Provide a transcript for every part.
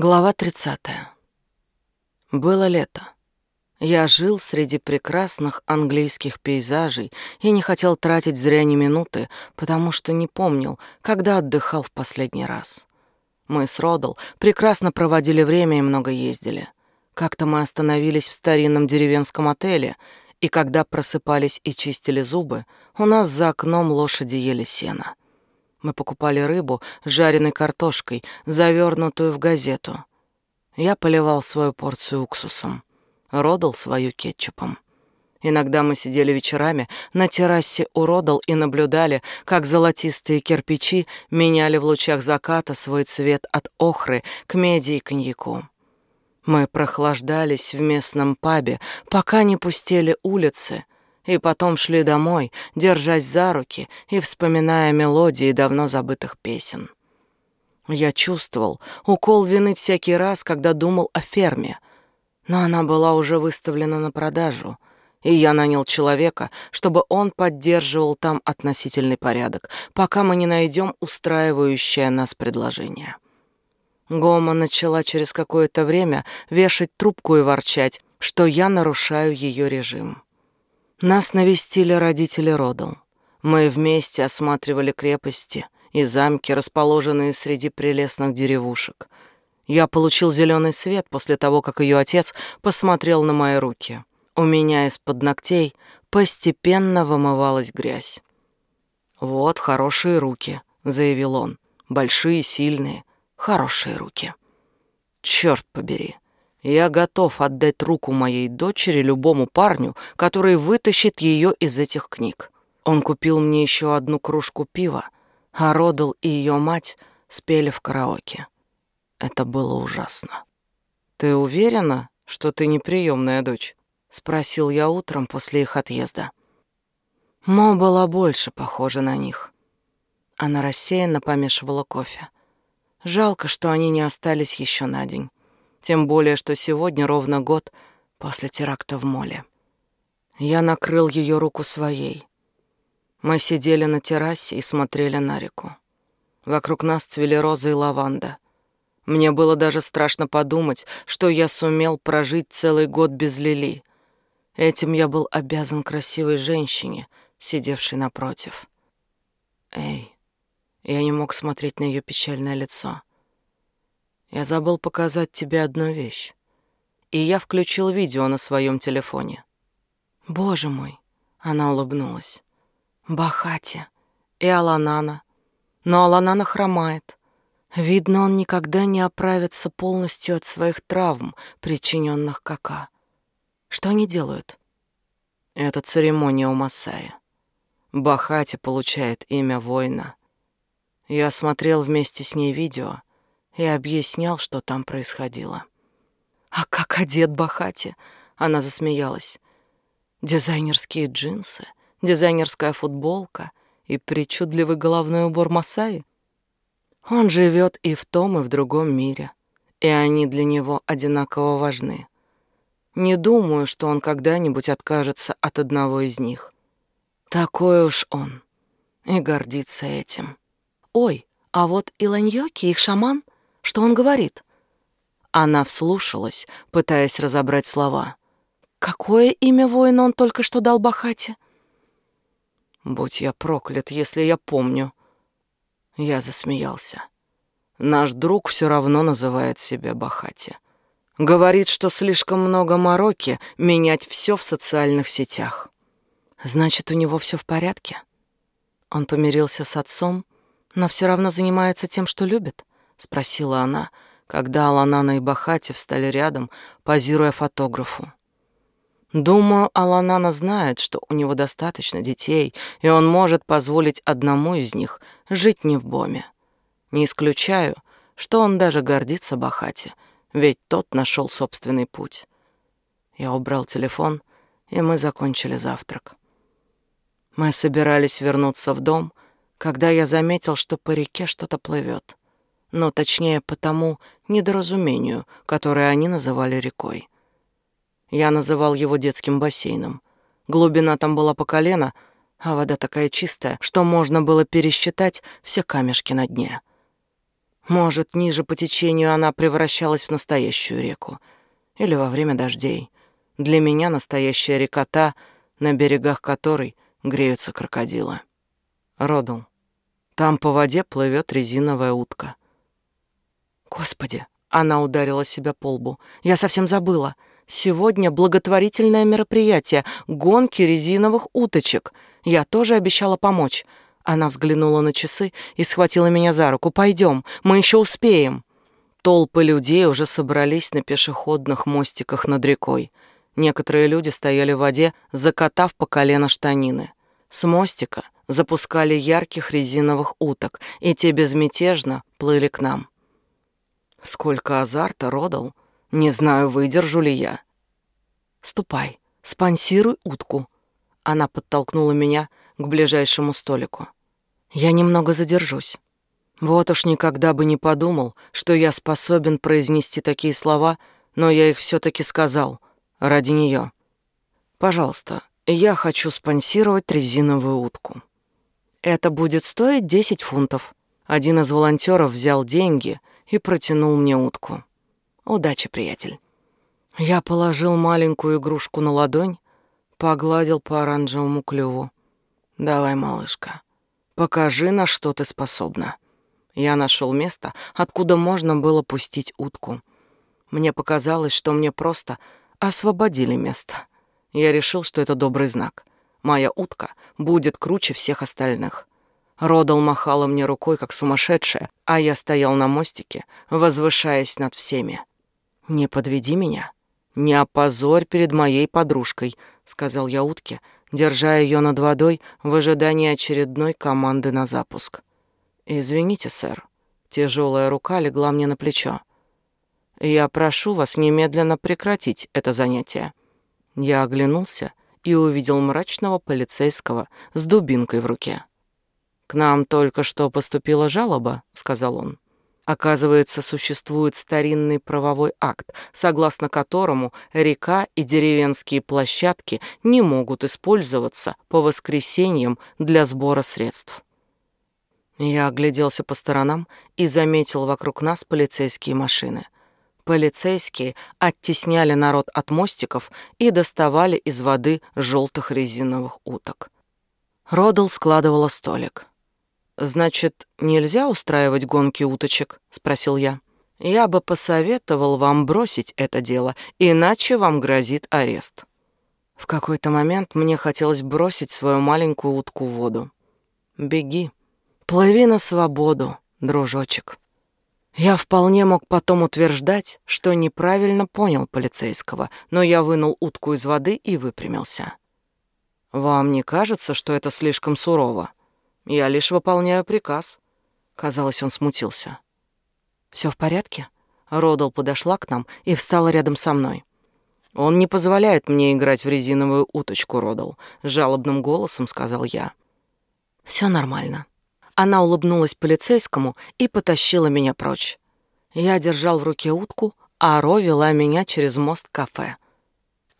Глава 30. Было лето. Я жил среди прекрасных английских пейзажей и не хотел тратить зря ни минуты, потому что не помнил, когда отдыхал в последний раз. Мы с Родал прекрасно проводили время и много ездили. Как-то мы остановились в старинном деревенском отеле, и когда просыпались и чистили зубы, у нас за окном лошади ели сено. Мы покупали рыбу с жареной картошкой, завернутую в газету. Я поливал свою порцию уксусом, Родал свою кетчупом. Иногда мы сидели вечерами на террасе у Родал и наблюдали, как золотистые кирпичи меняли в лучах заката свой цвет от охры к меди и коньяку. Мы прохлаждались в местном пабе, пока не пустели улицы — и потом шли домой, держась за руки и вспоминая мелодии давно забытых песен. Я чувствовал укол вины всякий раз, когда думал о ферме, но она была уже выставлена на продажу, и я нанял человека, чтобы он поддерживал там относительный порядок, пока мы не найдем устраивающее нас предложение. Гома начала через какое-то время вешать трубку и ворчать, что я нарушаю ее режим. Нас навестили родители Родал. Мы вместе осматривали крепости и замки, расположенные среди прелестных деревушек. Я получил зеленый свет после того, как ее отец посмотрел на мои руки. У меня из-под ногтей постепенно вымывалась грязь. «Вот хорошие руки», — заявил он. «Большие, сильные, хорошие руки». «Черт побери, я готов отдать руку моей дочери любому парню, который вытащит ее из этих книг. Он купил мне еще одну кружку пива, а Родал и ее мать спели в караоке. Это было ужасно. «Ты уверена, что ты неприемная дочь?» — спросил я утром после их отъезда. Мо была больше похожа на них. Она рассеянно помешивала кофе. Жалко, что они не остались еще на день. Тем более, что сегодня ровно год после теракта в моле. Я накрыл ее руку своей. Мы сидели на террасе и смотрели на реку. Вокруг нас цвели розы и лаванда. Мне было даже страшно подумать, что я сумел прожить целый год без Лили. Этим я был обязан красивой женщине, сидевшей напротив. Эй, я не мог смотреть на ее печальное лицо. Я забыл показать тебе одну вещь. И я включил видео на своем телефоне. Боже мой, она улыбнулась. Бахати и Аланана. Но Аланана хромает. Видно, он никогда не оправится полностью от своих травм, причиненных Кака. Что они делают? Это церемония у Масая. Бахати получает имя воина. Я смотрел вместе с ней видео — и объяснял, что там происходило. «А как одет Бахати?» — она засмеялась. «Дизайнерские джинсы, дизайнерская футболка и причудливый головной убор Масаи? Он живет и в том, и в другом мире, и они для него одинаково важны. Не думаю, что он когда-нибудь откажется от одного из них. Такой уж он, и гордится этим. Ой, а вот Иланьёки, их шаман, что он говорит?» Она вслушалась, пытаясь разобрать слова. «Какое имя воина он только что дал Бахате?» «Будь я проклят, если я помню». Я засмеялся. Наш друг все равно называет себя Бахати. Говорит, что слишком много мороки менять все в социальных сетях. Значит, у него все в порядке? Он помирился с отцом, но все равно занимается тем, что любит спросила она, когда Аланана и Бахати встали рядом, позируя фотографу. Думаю, Аланана знает, что у него достаточно детей, и он может позволить одному из них жить не в Боме. Не исключаю, что он даже гордится Бахати, ведь тот нашел собственный путь. Я убрал телефон, и мы закончили завтрак. Мы собирались вернуться в дом, когда я заметил, что по реке что-то плывет но точнее по тому недоразумению, которое они называли рекой. Я называл его детским бассейном. Глубина там была по колено, а вода такая чистая, что можно было пересчитать все камешки на дне. Может, ниже по течению она превращалась в настоящую реку. Или во время дождей. Для меня настоящая река та, на берегах которой греются крокодилы. Родал. Там по воде плывет резиновая утка. Господи, она ударила себя по лбу. Я совсем забыла. Сегодня благотворительное мероприятие — гонки резиновых уточек. Я тоже обещала помочь. Она взглянула на часы и схватила меня за руку. «Пойдем, мы еще успеем». Толпы людей уже собрались на пешеходных мостиках над рекой. Некоторые люди стояли в воде, закатав по колено штанины. С мостика запускали ярких резиновых уток, и те безмятежно плыли к нам. Сколько азарта родал, не знаю, выдержу ли я. «Ступай, спонсируй утку». Она подтолкнула меня к ближайшему столику. «Я немного задержусь». Вот уж никогда бы не подумал, что я способен произнести такие слова, но я их все таки сказал ради нее. Пожалуйста, я хочу спонсировать резиновую утку. Это будет стоить 10 фунтов. Один из волонтеров взял деньги и протянул мне утку. Удачи, приятель. Я положил маленькую игрушку на ладонь, погладил по оранжевому клюву. Давай, малышка, покажи, на что ты способна. Я нашел место, откуда можно было пустить утку. Мне показалось, что мне просто освободили место. Я решил, что это добрый знак. Моя утка будет круче всех остальных. Родал махала мне рукой, как сумасшедшая, а я стоял на мостике, возвышаясь над всеми. «Не подведи меня, не опозорь перед моей подружкой», — сказал я утке, держа ее над водой в ожидании очередной команды на запуск. «Извините, сэр». Тяжелая рука легла мне на плечо. «Я прошу вас немедленно прекратить это занятие». Я оглянулся и увидел мрачного полицейского с дубинкой в руке. «К нам только что поступила жалоба», — сказал он. Оказывается, существует старинный правовой акт, согласно которому река и деревенские площадки не могут использоваться по воскресеньям для сбора средств. Я огляделся по сторонам и заметил вокруг нас полицейские машины. Полицейские оттесняли народ от мостиков и доставали из воды желтых резиновых уток. Родал складывала столик. «Значит, нельзя устраивать гонки уточек?» — спросил я. «Я бы посоветовал вам бросить это дело, иначе вам грозит арест». В какой-то момент мне хотелось бросить свою маленькую утку в воду. «Беги, плыви на свободу, дружочек». Я вполне мог потом утверждать, что неправильно понял полицейского, но я вынул утку из воды и выпрямился. «Вам не кажется, что это слишком сурово?» Я лишь выполняю приказ. Казалось, он смутился. Все в порядке? Родал подошла к нам и встала рядом со мной. Он не позволяет мне играть в резиновую уточку, Родал, жалобным голосом сказал я. Все нормально. Она улыбнулась полицейскому и потащила меня прочь. Я держал в руке утку, а Ро вела меня через мост кафе.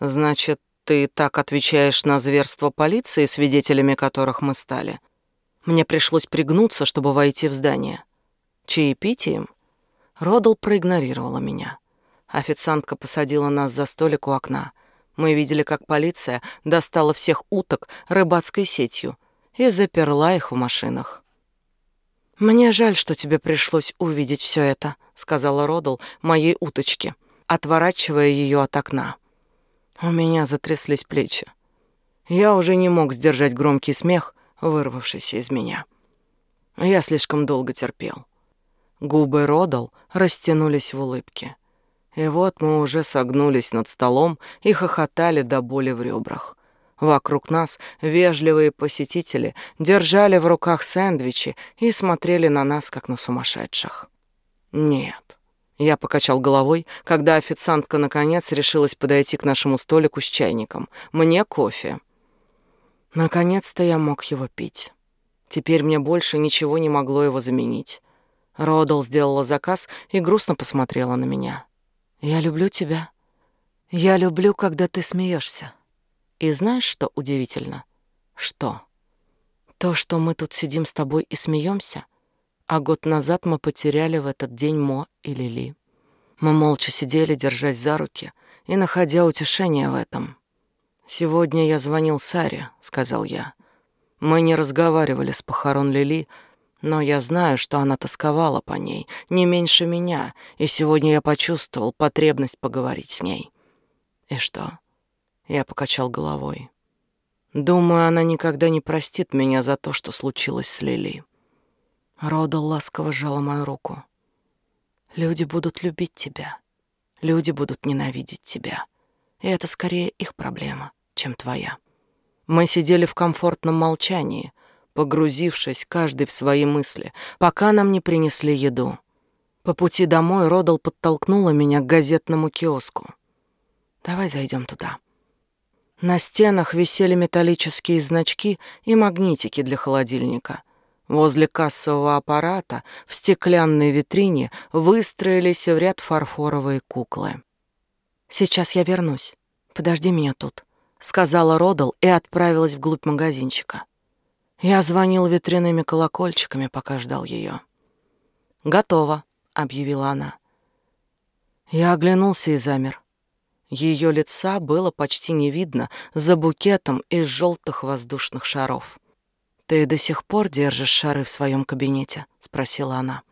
Значит, ты так отвечаешь на зверство полиции, свидетелями которых мы стали? Мне пришлось пригнуться, чтобы войти в здание. Чаепитием? Родал проигнорировала меня. Официантка посадила нас за столик у окна. Мы видели, как полиция достала всех уток рыбацкой сетью и заперла их в машинах. «Мне жаль, что тебе пришлось увидеть все это», — сказала Родал моей уточке, отворачивая ее от окна. У меня затряслись плечи. Я уже не мог сдержать громкий смех, вырвавшийся из меня. Я слишком долго терпел. Губы Родал растянулись в улыбке. И вот мы уже согнулись над столом и хохотали до боли в ребрах. Вокруг нас вежливые посетители держали в руках сэндвичи и смотрели на нас, как на сумасшедших. Нет. Я покачал головой, когда официантка наконец решилась подойти к нашему столику с чайником. Мне кофе. Наконец-то я мог его пить. Теперь мне больше ничего не могло его заменить. Родал сделала заказ и грустно посмотрела на меня. «Я люблю тебя. Я люблю, когда ты смеешься. И знаешь, что удивительно? Что? То, что мы тут сидим с тобой и смеемся, а год назад мы потеряли в этот день Мо и Лили. Мы молча сидели, держась за руки и находя утешение в этом. «Сегодня я звонил Саре», — сказал я. «Мы не разговаривали с похорон Лили, но я знаю, что она тосковала по ней, не меньше меня, и сегодня я почувствовал потребность поговорить с ней». «И что?» Я покачал головой. «Думаю, она никогда не простит меня за то, что случилось с Лили». Рода ласково сжала мою руку. «Люди будут любить тебя. Люди будут ненавидеть тебя. И это скорее их проблема, чем твоя». Мы сидели в комфортном молчании, погрузившись каждый в свои мысли, пока нам не принесли еду. По пути домой Родал подтолкнула меня к газетному киоску. «Давай зайдем туда». На стенах висели металлические значки и магнитики для холодильника. Возле кассового аппарата в стеклянной витрине выстроились в ряд фарфоровые куклы. «Сейчас я вернусь. Подожди меня тут», — сказала Родал и отправилась вглубь магазинчика. Я звонил ветряными колокольчиками, пока ждал ее. «Готово», — объявила она. Я оглянулся и замер. Ее лица было почти не видно за букетом из желтых воздушных шаров. «Ты до сих пор держишь шары в своем кабинете?» — спросила она.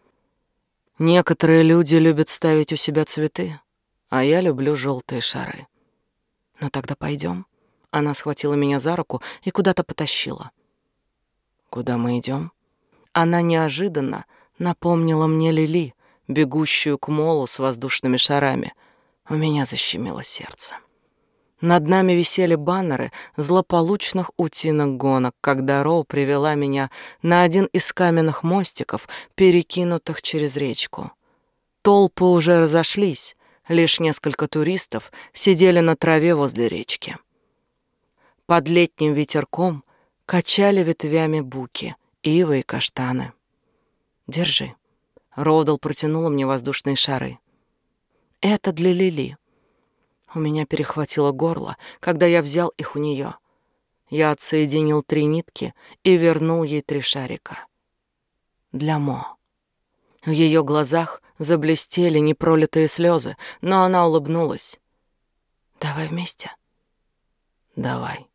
«Некоторые люди любят ставить у себя цветы, а я люблю желтые шары». «Ну тогда пойдем. Она схватила меня за руку и куда-то потащила. «Куда мы идем? Она неожиданно напомнила мне Лили, бегущую к молу с воздушными шарами — у меня защемило сердце. Над нами висели баннеры злополучных утинок гонок, когда Роу привела меня на один из каменных мостиков, перекинутых через речку. Толпы уже разошлись, лишь несколько туристов сидели на траве возле речки. Под летним ветерком качали ветвями буки, ивы и каштаны. «Держи». Родал протянула мне воздушные шары. Это для Лили. У меня перехватило горло, когда я взял их у нее. Я отсоединил три нитки и вернул ей три шарика. Для Мо. В ее глазах заблестели непролитые слезы, но она улыбнулась. «Давай вместе?» «Давай».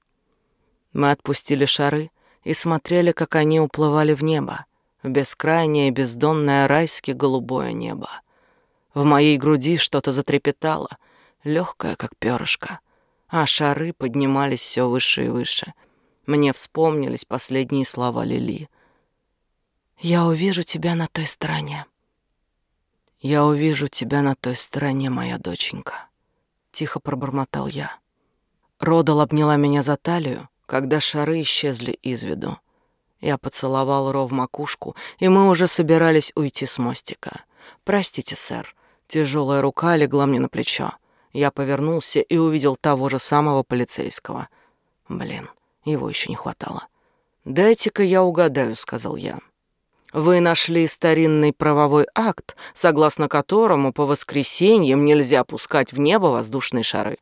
Мы отпустили шары и смотрели, как они уплывали в небо, в бескрайнее бездонное райски голубое небо. В моей груди что-то затрепетало, легкое, как перышко, а шары поднимались все выше и выше. Мне вспомнились последние слова Лили. «Я увижу тебя на той стороне». «Я увижу тебя на той стороне, моя доченька», — тихо пробормотал я. Родал обняла меня за талию, когда шары исчезли из виду. Я поцеловал Ро в макушку, и мы уже собирались уйти с мостика. «Простите, сэр, Тяжелая рука легла мне на плечо. Я повернулся и увидел того же самого полицейского. Блин, его еще не хватало. «Дайте-ка я угадаю», — сказал я. «Вы нашли старинный правовой акт, согласно которому по воскресеньям нельзя пускать в небо воздушные шары».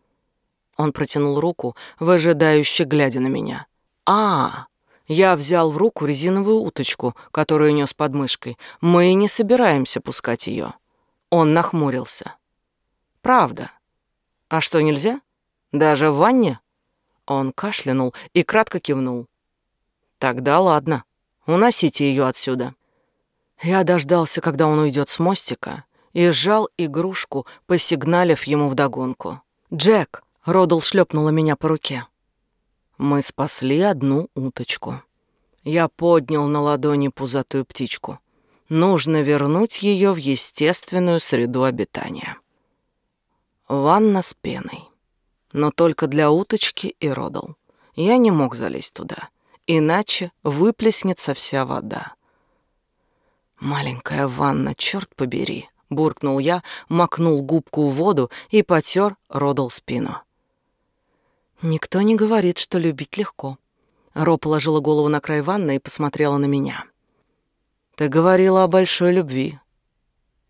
Он протянул руку, выжидающе глядя на меня. «А, я взял в руку резиновую уточку, которую нес под мышкой. Мы не собираемся пускать ее. Он нахмурился. «Правда. А что, нельзя? Даже в ванне?» Он кашлянул и кратко кивнул. «Тогда ладно. Уносите ее отсюда». Я дождался, когда он уйдет с мостика, и сжал игрушку, посигналив ему вдогонку. «Джек!» — Родл шлепнула меня по руке. Мы спасли одну уточку. Я поднял на ладони пузатую птичку. Нужно вернуть ее в естественную среду обитания. Ванна с пеной. Но только для уточки и родал. Я не мог залезть туда, иначе выплеснется вся вода. «Маленькая ванна, черт побери!» — буркнул я, макнул губку в воду и потер Родал спину. «Никто не говорит, что любить легко». Ро положила голову на край ванны и посмотрела на меня. Ты говорила о большой любви.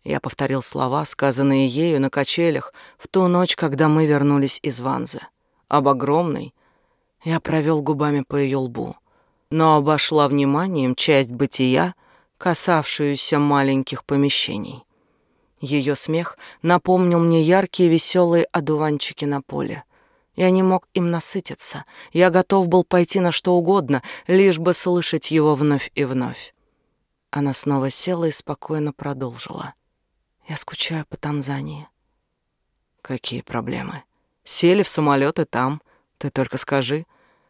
Я повторил слова, сказанные ею на качелях в ту ночь, когда мы вернулись из Ванзы. Об огромной. Я провел губами по ее лбу, но обошла вниманием часть бытия, касавшуюся маленьких помещений. Ее смех напомнил мне яркие веселые одуванчики на поле. Я не мог им насытиться. Я готов был пойти на что угодно, лишь бы слышать его вновь и вновь. Она снова села и спокойно продолжила. Я скучаю по Танзании. Какие проблемы? Сели в самолет и там. Ты только скажи.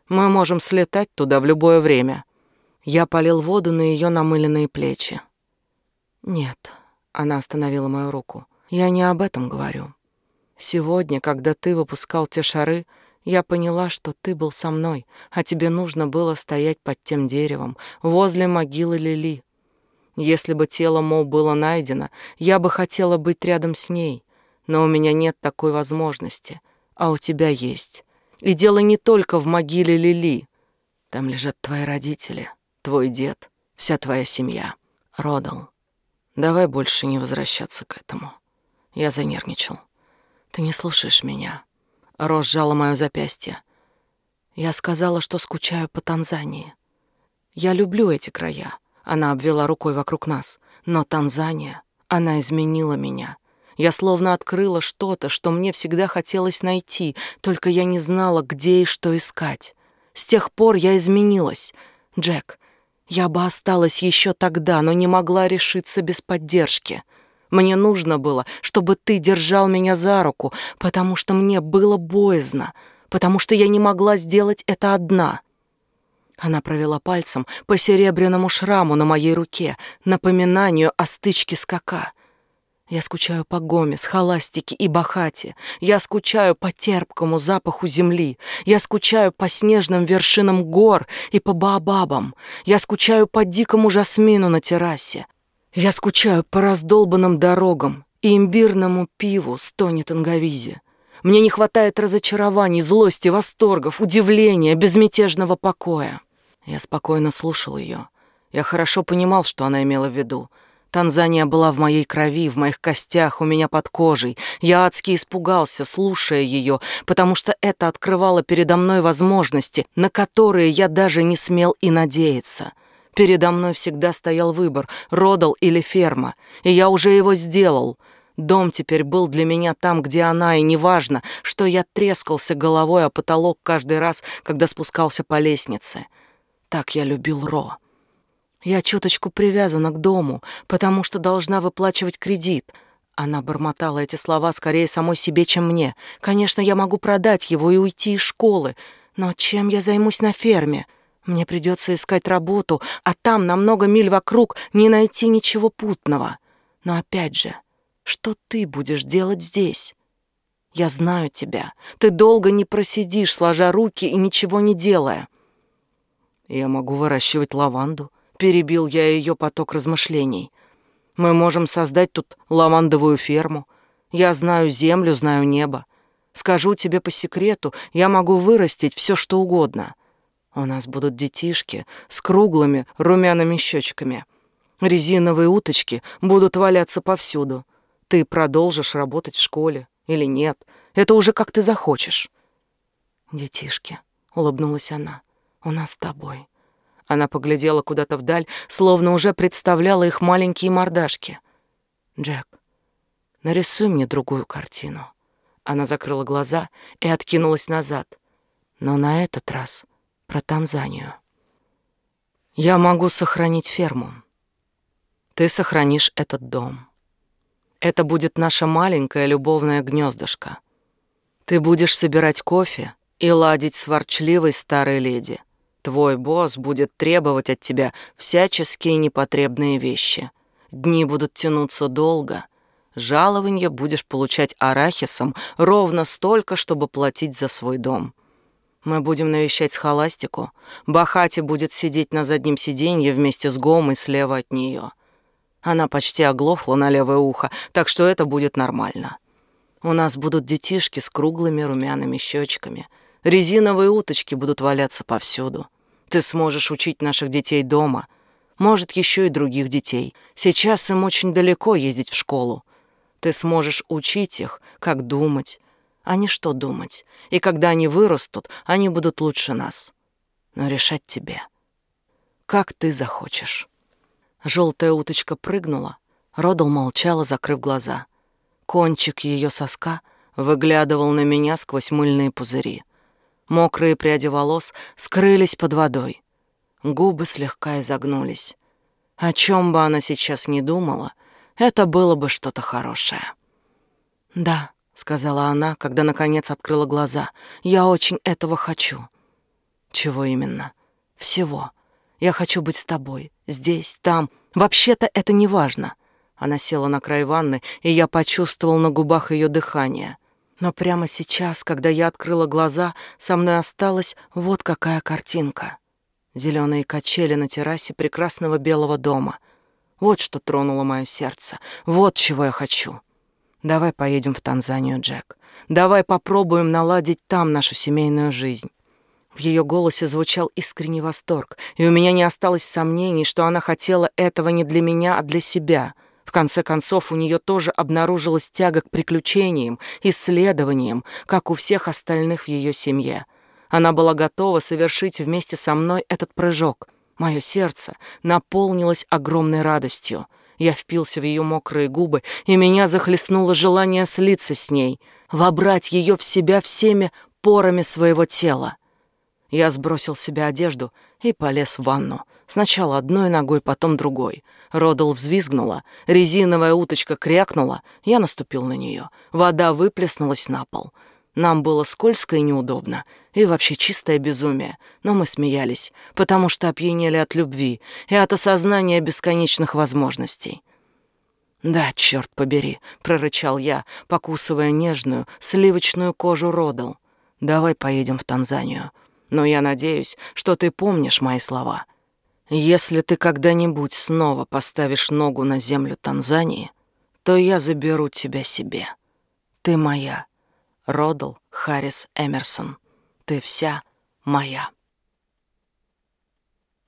Мы можем слетать туда в любое время. Я полил воду на ее намыленные плечи. Нет, она остановила мою руку. Я не об этом говорю. Сегодня, когда ты выпускал те шары, я поняла, что ты был со мной, а тебе нужно было стоять под тем деревом, возле могилы Лили. Если бы тело Мо было найдено, я бы хотела быть рядом с ней, но у меня нет такой возможности, а у тебя есть. И дело не только в могиле Лили. Там лежат твои родители, твой дед, вся твоя семья. Родал, давай больше не возвращаться к этому. Я занервничал. Ты не слушаешь меня. Рос сжала моё запястье. Я сказала, что скучаю по Танзании. Я люблю эти края. Она обвела рукой вокруг нас. Но Танзания, она изменила меня. Я словно открыла что-то, что мне всегда хотелось найти, только я не знала, где и что искать. С тех пор я изменилась. Джек, я бы осталась еще тогда, но не могла решиться без поддержки. Мне нужно было, чтобы ты держал меня за руку, потому что мне было боязно, потому что я не могла сделать это одна. Она провела пальцем по серебряному шраму на моей руке, напоминанию о стычке скака. Я скучаю по Гомес, Холастике и Бахате. Я скучаю по терпкому запаху земли. Я скучаю по снежным вершинам гор и по баобабам. Я скучаю по дикому жасмину на террасе. Я скучаю по раздолбанным дорогам и имбирному пиву с Тони Танговизи. Мне не хватает разочарований, злости, восторгов, удивления, безмятежного покоя. Я спокойно слушал ее. Я хорошо понимал, что она имела в виду. Танзания была в моей крови, в моих костях, у меня под кожей. Я адски испугался, слушая ее, потому что это открывало передо мной возможности, на которые я даже не смел и надеяться. Передо мной всегда стоял выбор, родал или ферма, и я уже его сделал. Дом теперь был для меня там, где она, и неважно, что я трескался головой о потолок каждый раз, когда спускался по лестнице. Так я любил Ро. Я чуточку привязана к дому, потому что должна выплачивать кредит. Она бормотала эти слова скорее самой себе, чем мне. Конечно, я могу продать его и уйти из школы, но чем я займусь на ферме? Мне придется искать работу, а там на много миль вокруг не найти ничего путного. Но опять же, что ты будешь делать здесь? Я знаю тебя. Ты долго не просидишь, сложа руки и ничего не делая. Я могу выращивать лаванду. Перебил я ее поток размышлений. Мы можем создать тут лавандовую ферму. Я знаю землю, знаю небо. Скажу тебе по секрету, я могу вырастить все, что угодно. У нас будут детишки с круглыми румяными щечками. Резиновые уточки будут валяться повсюду. Ты продолжишь работать в школе или нет, это уже как ты захочешь. Детишки, улыбнулась она, у нас с тобой. Она поглядела куда-то вдаль, словно уже представляла их маленькие мордашки. Джек, нарисуй мне другую картину. Она закрыла глаза и откинулась назад. Но на этот раз про Танзанию. Я могу сохранить ферму. Ты сохранишь этот дом. Это будет наше маленькое любовное гнездышко. Ты будешь собирать кофе и ладить с ворчливой старой леди. Твой босс будет требовать от тебя всяческие непотребные вещи. Дни будут тянуться долго. Жалование будешь получать арахисом ровно столько, чтобы платить за свой дом. Мы будем навещать схоластику. Бахати будет сидеть на заднем сиденье вместе с Гомой слева от нее. Она почти оглохла на левое ухо, так что это будет нормально. У нас будут детишки с круглыми румяными щечками. Резиновые уточки будут валяться повсюду. Ты сможешь учить наших детей дома. Может, еще и других детей. Сейчас им очень далеко ездить в школу. Ты сможешь учить их, как думать, а не что думать. И когда они вырастут, они будут лучше нас. Но решать тебе. Как ты захочешь. Желтая уточка прыгнула, Родал молчала, закрыв глаза. Кончик ее соска выглядывал на меня сквозь мыльные пузыри. Мокрые пряди волос скрылись под водой. Губы слегка изогнулись. О чем бы она сейчас ни думала, это было бы что-то хорошее. «Да», — сказала она, когда наконец открыла глаза, — «я очень этого хочу». «Чего именно?» «Всего. Я хочу быть с тобой. Здесь, там. Вообще-то это не важно. Она села на край ванны, и я почувствовал на губах ее дыхание. Но прямо сейчас, когда я открыла глаза, со мной осталась вот какая картинка. Зеленые качели на террасе прекрасного белого дома. Вот что тронуло мое сердце. Вот чего я хочу. Давай поедем в Танзанию, Джек. Давай попробуем наладить там нашу семейную жизнь. В ее голосе звучал искренний восторг, и у меня не осталось сомнений, что она хотела этого не для меня, а для себя — в конце концов, у нее тоже обнаружилась тяга к приключениям, исследованиям, как у всех остальных в ее семье. Она была готова совершить вместе со мной этот прыжок. Мое сердце наполнилось огромной радостью. Я впился в ее мокрые губы, и меня захлестнуло желание слиться с ней, вобрать ее в себя всеми порами своего тела. Я сбросил с себя одежду и полез в ванну. Сначала одной ногой, потом другой — Родал взвизгнула, резиновая уточка крякнула, я наступил на нее. Вода выплеснулась на пол. Нам было скользко и неудобно, и вообще чистое безумие, но мы смеялись, потому что опьянели от любви и от осознания бесконечных возможностей. «Да, черт побери», — прорычал я, покусывая нежную, сливочную кожу Родал. «Давай поедем в Танзанию. Но я надеюсь, что ты помнишь мои слова. Если ты когда-нибудь снова поставишь ногу на землю Танзании, то я заберу тебя себе. Ты моя. Родал Харрис Эмерсон. Ты вся моя.